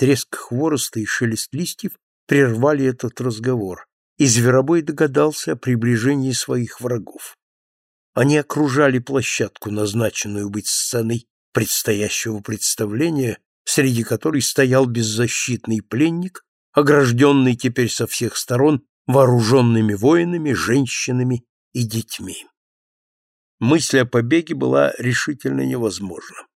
Треск хвороста и шелест листьев прервали этот разговор, и Зверобой догадался о приближении своих врагов. Они окружали площадку, назначенную быть сценой предстоящего представления, среди которой стоял беззащитный пленник, огражденный теперь со всех сторон вооруженными воинами, женщинами и детьми. Мысль о побеге была решительно невозможна.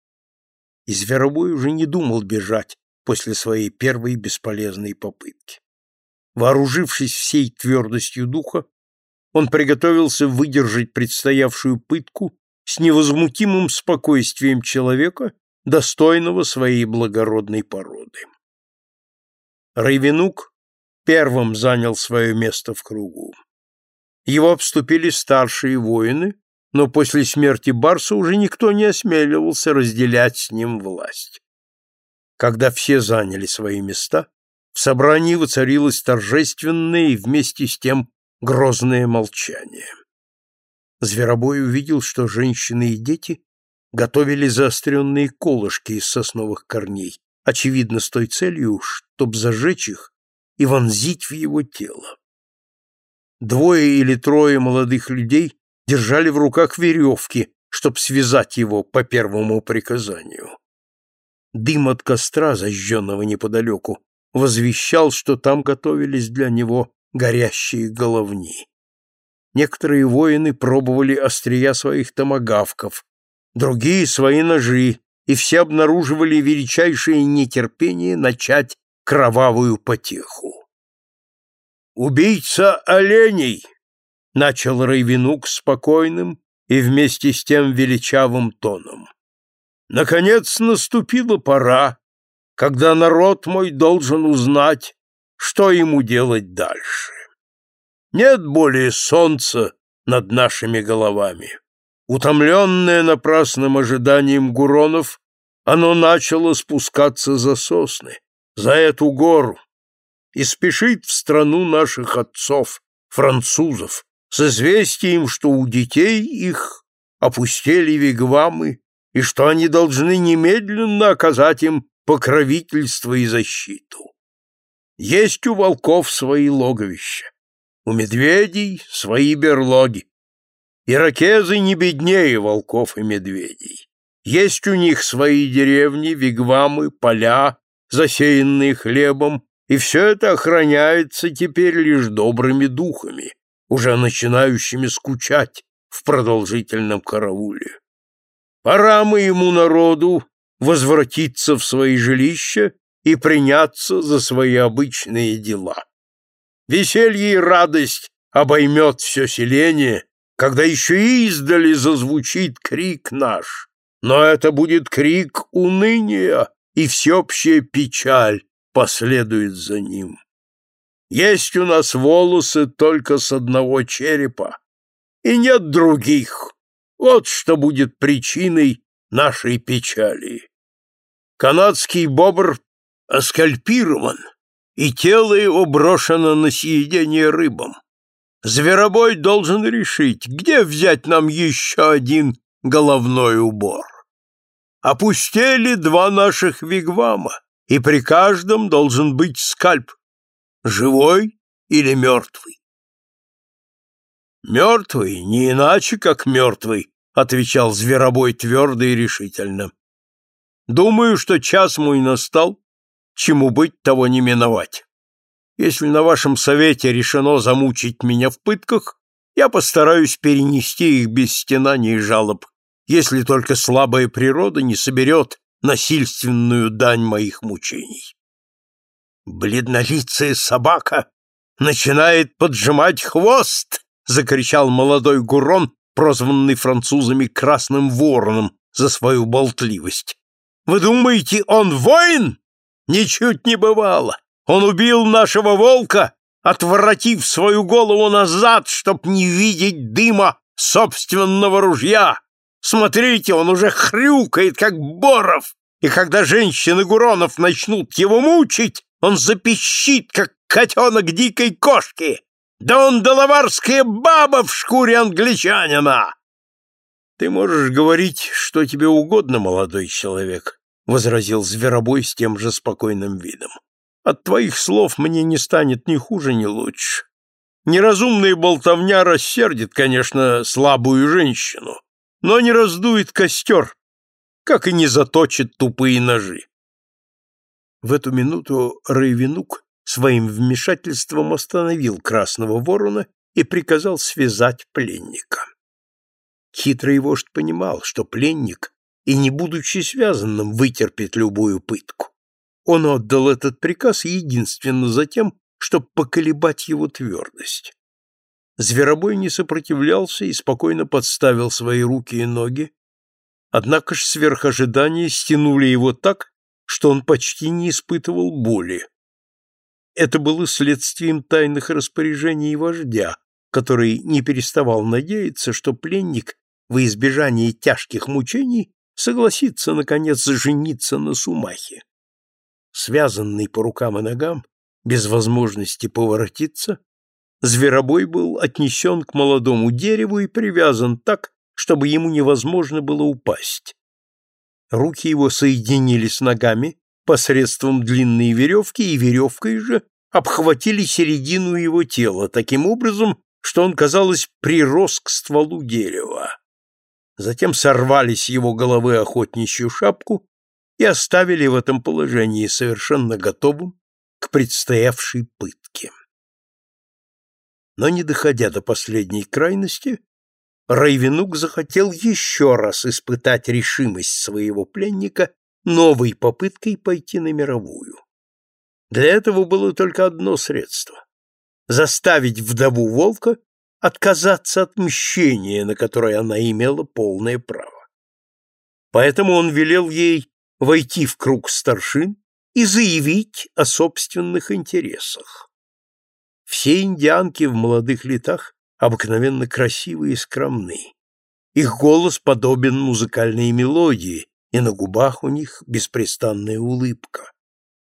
И Зверобой уже не думал бежать после своей первой бесполезной попытки. Вооружившись всей твердостью духа, он приготовился выдержать предстоявшую пытку с невозмутимым спокойствием человека, достойного своей благородной породы. Райвенук первым занял свое место в кругу. Его обступили старшие воины, но после смерти Барса уже никто не осмеливался разделять с ним власть. Когда все заняли свои места, в собрании воцарилось торжественное и вместе с тем грозное молчание. Зверобой увидел, что женщины и дети готовили заостренные колышки из сосновых корней, очевидно, с той целью, чтобы зажечь их и вонзить в его тело. Двое или трое молодых людей держали в руках веревки, чтобы связать его по первому приказанию. Дым от костра, зажженного неподалеку, возвещал, что там готовились для него горящие головни. Некоторые воины пробовали острия своих томагавков, другие — свои ножи, и все обнаруживали величайшее нетерпение начать кровавую потеху. «Убийца оленей!» — начал Райвенук спокойным и вместе с тем величавым тоном. «Наконец наступила пора, когда народ мой должен узнать, что ему делать дальше. Нет более солнца над нашими головами. Утомленное напрасным ожиданием Гуронов, оно начало спускаться за сосны, за эту гору, и спешит в страну наших отцов, французов, с известием, что у детей их опустели вигвамы и что они должны немедленно оказать им покровительство и защиту. Есть у волков свои логовища, у медведей свои берлоги. Иракезы не беднее волков и медведей. Есть у них свои деревни, вигвамы, поля, засеянные хлебом, и все это охраняется теперь лишь добрыми духами, уже начинающими скучать в продолжительном карауле. Пора моему народу возвратиться в свои жилища и приняться за свои обычные дела. Веселье и радость обоймет все селение, когда еще издали зазвучит крик наш, но это будет крик уныния, и всеобщая печаль последует за ним. Есть у нас волосы только с одного черепа, и нет других. Вот что будет причиной нашей печали. Канадский бобр оскальпирован, и тело его брошено на съедение рыбам. Зверобой должен решить, где взять нам еще один головной убор. Опустели два наших вигвама, и при каждом должен быть скальп, живой или мертвый. «Мертвый, не иначе, как мертвый», — отвечал Зверобой твердо и решительно. «Думаю, что час мой настал, чему быть, того не миновать. Если на вашем совете решено замучить меня в пытках, я постараюсь перенести их без стенаний и жалоб, если только слабая природа не соберет насильственную дань моих мучений. Бледнолицая собака начинает поджимать хвост, закричал молодой Гурон, прозванный французами Красным Вороном за свою болтливость. Вы думаете, он воин? Ничуть не бывало. Он убил нашего волка, отворотив свою голову назад, чтоб не видеть дыма собственного ружья. Смотрите, он уже хрюкает, как Боров, и когда женщины Гуронов начнут его мучить, он запищит, как котенок дикой кошки. Да он доловарская баба в шкуре англичанина! Ты можешь говорить, что тебе угодно, молодой человек, — возразил Зверобой с тем же спокойным видом. «От твоих слов мне не станет ни хуже, ни лучше. Неразумная болтовня рассердит, конечно, слабую женщину, но не раздует костер, как и не заточит тупые ножи». В эту минуту Рейвенук своим вмешательством остановил Красного Ворона и приказал связать пленника. Хитрый вождь понимал, что пленник и, не будучи связанным, вытерпит любую пытку. Он отдал этот приказ единственно за тем, чтобы поколебать его твердость. Зверобой не сопротивлялся и спокойно подставил свои руки и ноги, однако ж сверх ожидания стянули его так, что он почти не испытывал боли. Это было следствием тайных распоряжений вождя, который не переставал надеяться, что пленник во избежание тяжких мучений согласится, наконец, жениться на Сумахе. Связанный по рукам и ногам, без возможности поворотиться, зверобой был отнесен к молодому дереву и привязан так, чтобы ему невозможно было упасть. Руки его соединились с ногами посредством длинной веревки и веревкой же обхватили середину его тела таким образом, что он, казалось, прирос к стволу дерева затем сорвали с его головы охотничью шапку и оставили в этом положении совершенно готовым к предстоявшей пытке. Но не доходя до последней крайности, Райвенук захотел еще раз испытать решимость своего пленника новой попыткой пойти на мировую. Для этого было только одно средство — заставить вдову волка отказаться от мщения, на которое она имела полное право. Поэтому он велел ей войти в круг старшин и заявить о собственных интересах. Все индианки в молодых летах обыкновенно красивы и скромны. Их голос подобен музыкальной мелодии, и на губах у них беспрестанная улыбка.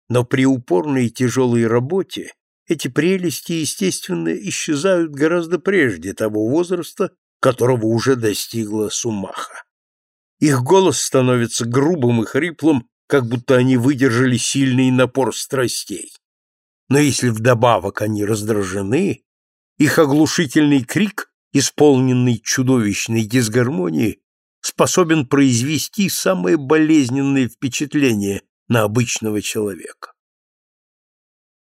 Но при упорной и тяжелой работе эти прелести, естественно, исчезают гораздо прежде того возраста, которого уже достигла Сумаха. Их голос становится грубым и хриплым, как будто они выдержали сильный напор страстей. Но если вдобавок они раздражены, их оглушительный крик, исполненный чудовищной дисгармонией, способен произвести самое болезненное впечатление на обычного человека.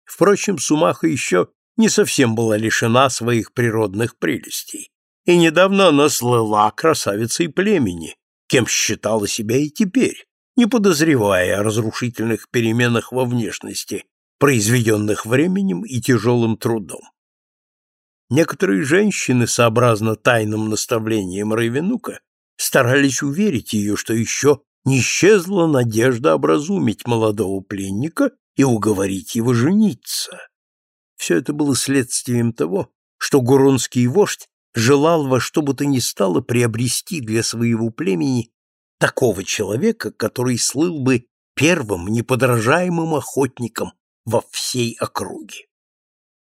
Впрочем, Сумаха еще не совсем была лишена своих природных прелестей, и недавно она слыла красавицей племени, кем считала себя и теперь, не подозревая о разрушительных переменах во внешности, произведенных временем и тяжелым трудом. Некоторые женщины, сообразно тайным наставлениям Рейвенука, старались уверить ее, что еще не исчезла надежда образумить молодого пленника и уговорить его жениться. Все это было следствием того, что гуронский вождь желал во что бы то ни стало приобрести для своего племени такого человека, который слыл бы первым неподражаемым охотником во всей округе.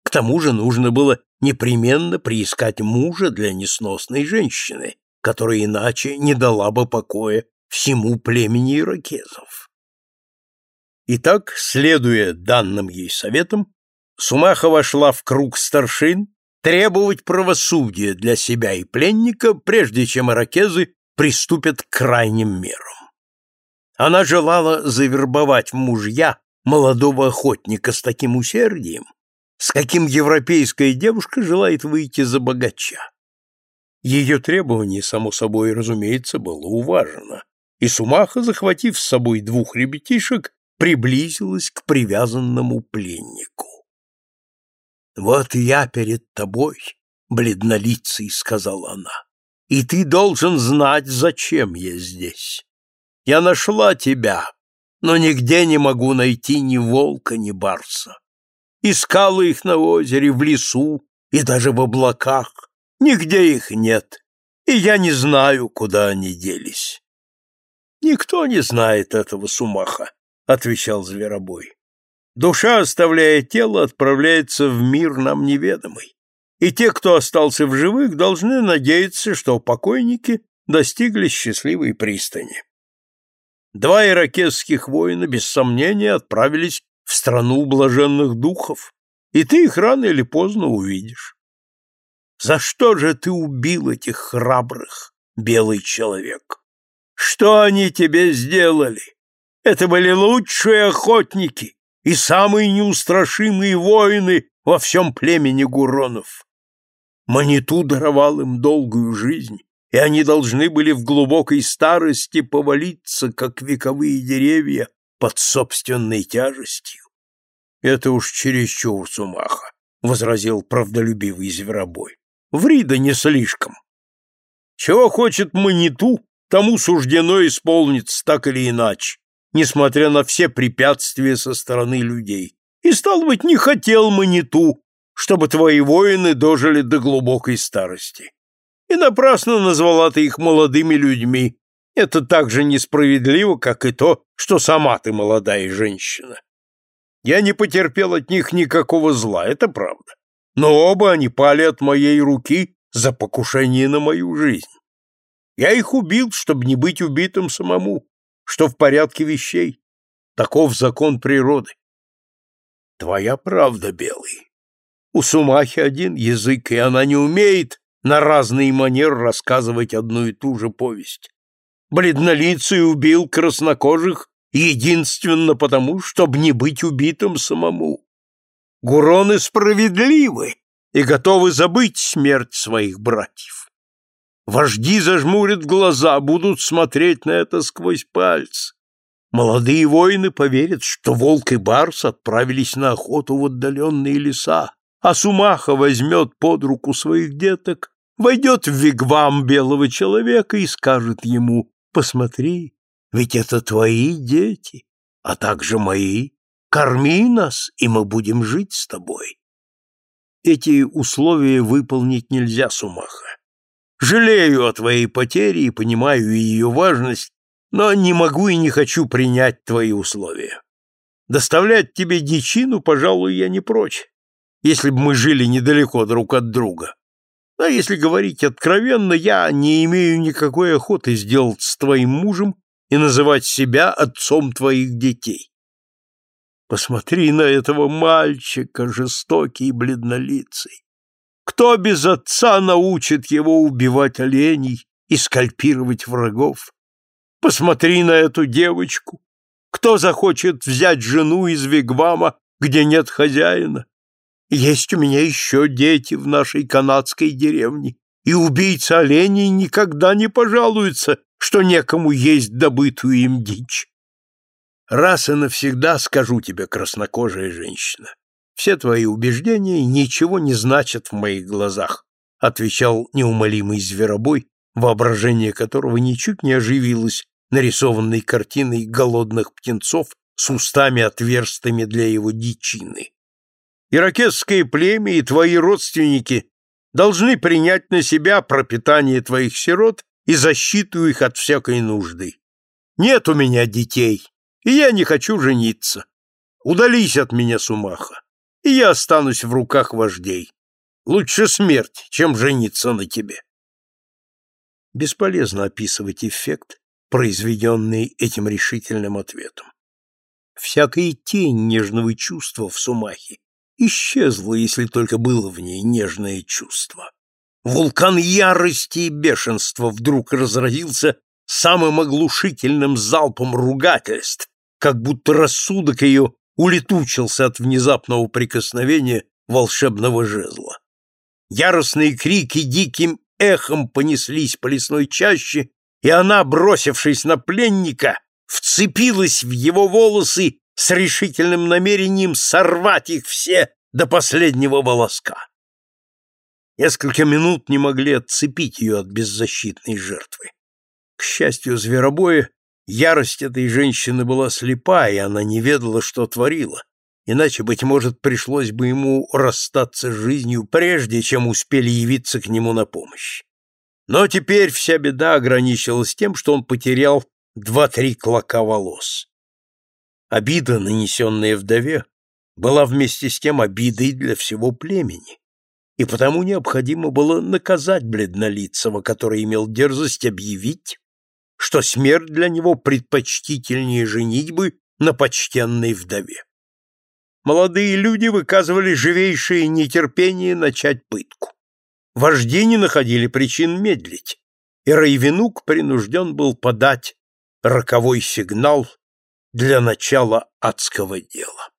К тому же нужно было непременно приискать мужа для несносной женщины, которая иначе не дала бы покоя всему племени иракезов. Итак, следуя данным ей советам, Сумаха вошла в круг старшин требовать правосудия для себя и пленника, прежде чем иракезы приступят к крайним мерам. Она желала завербовать мужья молодого охотника с таким усердием, с каким европейская девушка желает выйти за богача. Ее требование, само собой, разумеется, было уважено, и Сумаха, захватив с собой двух ребятишек, приблизилась к привязанному пленнику. «Вот я перед тобой, бледнолицый», — сказала она, — «и ты должен знать, зачем я здесь. Я нашла тебя, но нигде не могу найти ни волка, ни барса. Искала их на озере, в лесу и даже в облаках. Нигде их нет, и я не знаю, куда они делись. Никто не знает этого сумаха, отвечал Зверобой. Душа, оставляя тело, отправляется в мир нам неведомый. И те, кто остался в живых, должны надеяться, что покойники достигли счастливой пристани. Два иракесских воина, без сомнения, отправились в страну блаженных духов, и ты их рано или поздно увидишь. За что же ты убил этих храбрых, белый человек? Что они тебе сделали? Это были лучшие охотники и самые неустрашимые воины во всем племени Гуронов. Маниту даровал им долгую жизнь, и они должны были в глубокой старости повалиться, как вековые деревья, под собственной тяжестью. — Это уж чересчур, Сумаха, — возразил правдолюбивый зверобой. — Ври да не слишком. Чего хочет Маниту, тому суждено исполниться так или иначе, несмотря на все препятствия со стороны людей. И, стал быть, не хотел Маниту, чтобы твои воины дожили до глубокой старости. И напрасно назвала ты их молодыми людьми. Это так же несправедливо, как и то, что сама ты молодая женщина. Я не потерпел от них никакого зла, это правда. Но оба они пали от моей руки за покушение на мою жизнь. Я их убил, чтобы не быть убитым самому, что в порядке вещей. Таков закон природы. Твоя правда, Белый. У Сумахи один язык, и она не умеет на разные манеры рассказывать одну и ту же повесть. Бледнолицый убил краснокожих единственно потому, чтобы не быть убитым самому. Гуроны справедливы и готовы забыть смерть своих братьев. Вожди зажмурят глаза, будут смотреть на это сквозь пальцы. Молодые воины поверят, что волк и барс отправились на охоту в отдаленные леса, а Сумаха возьмет под руку своих деток, войдет в вигвам белого человека и скажет ему, «Посмотри, ведь это твои дети, а также мои. Корми нас, и мы будем жить с тобой». Эти условия выполнить нельзя, Сумаха. Жалею о твоей потере и понимаю ее важность, но не могу и не хочу принять твои условия. Доставлять тебе дичину, пожалуй, я не прочь, если бы мы жили недалеко друг от друга. А если говорить откровенно, я не имею никакой охоты сделать с твоим мужем и называть себя отцом твоих детей. Посмотри на этого мальчика, жестокий и бледнолицый. Кто без отца научит его убивать оленей и скальпировать врагов? Посмотри на эту девочку. Кто захочет взять жену из Вигвама, где нет хозяина? Есть у меня еще дети в нашей канадской деревне, и убийца оленей никогда не пожалуется, что некому есть добытую им дичь. Раз и навсегда скажу тебе, краснокожая женщина, все твои убеждения ничего не значат в моих глазах, отвечал неумолимый зверобой, воображение которого ничуть не оживилось нарисованной картиной голодных птенцов с устами отверстыми для его дичины. Иракесское племя и твои родственники должны принять на себя пропитание твоих сирот и защиту их от всякой нужды. Нет у меня детей, и я не хочу жениться. Удались от меня, Сумаха и я останусь в руках вождей. Лучше смерть, чем жениться на тебе. Бесполезно описывать эффект, произведенный этим решительным ответом. Всякая тень нежного чувства в Сумахе исчезла, если только было в ней нежное чувство. Вулкан ярости и бешенства вдруг разразился самым оглушительным залпом ругательств, как будто рассудок ее улетучился от внезапного прикосновения волшебного жезла. Яростные крики диким эхом понеслись по лесной чаще, и она, бросившись на пленника, вцепилась в его волосы с решительным намерением сорвать их все до последнего волоска. Несколько минут не могли отцепить ее от беззащитной жертвы. К счастью, зверобоя Ярость этой женщины была слепа, и она не ведала, что творила. Иначе, быть может, пришлось бы ему расстаться с жизнью, прежде чем успели явиться к нему на помощь. Но теперь вся беда ограничилась тем, что он потерял два-три клока волос. Обида, нанесенная вдове, была вместе с тем обидой для всего племени, и потому необходимо было наказать бледнолицего, который имел дерзость объявить, что смерть для него предпочтительнее женитьбы на почтенной вдове. Молодые люди выказывали живейшее нетерпение начать пытку. Вожди не находили причин медлить, и Райвенук принужден был подать роковой сигнал для начала адского дела.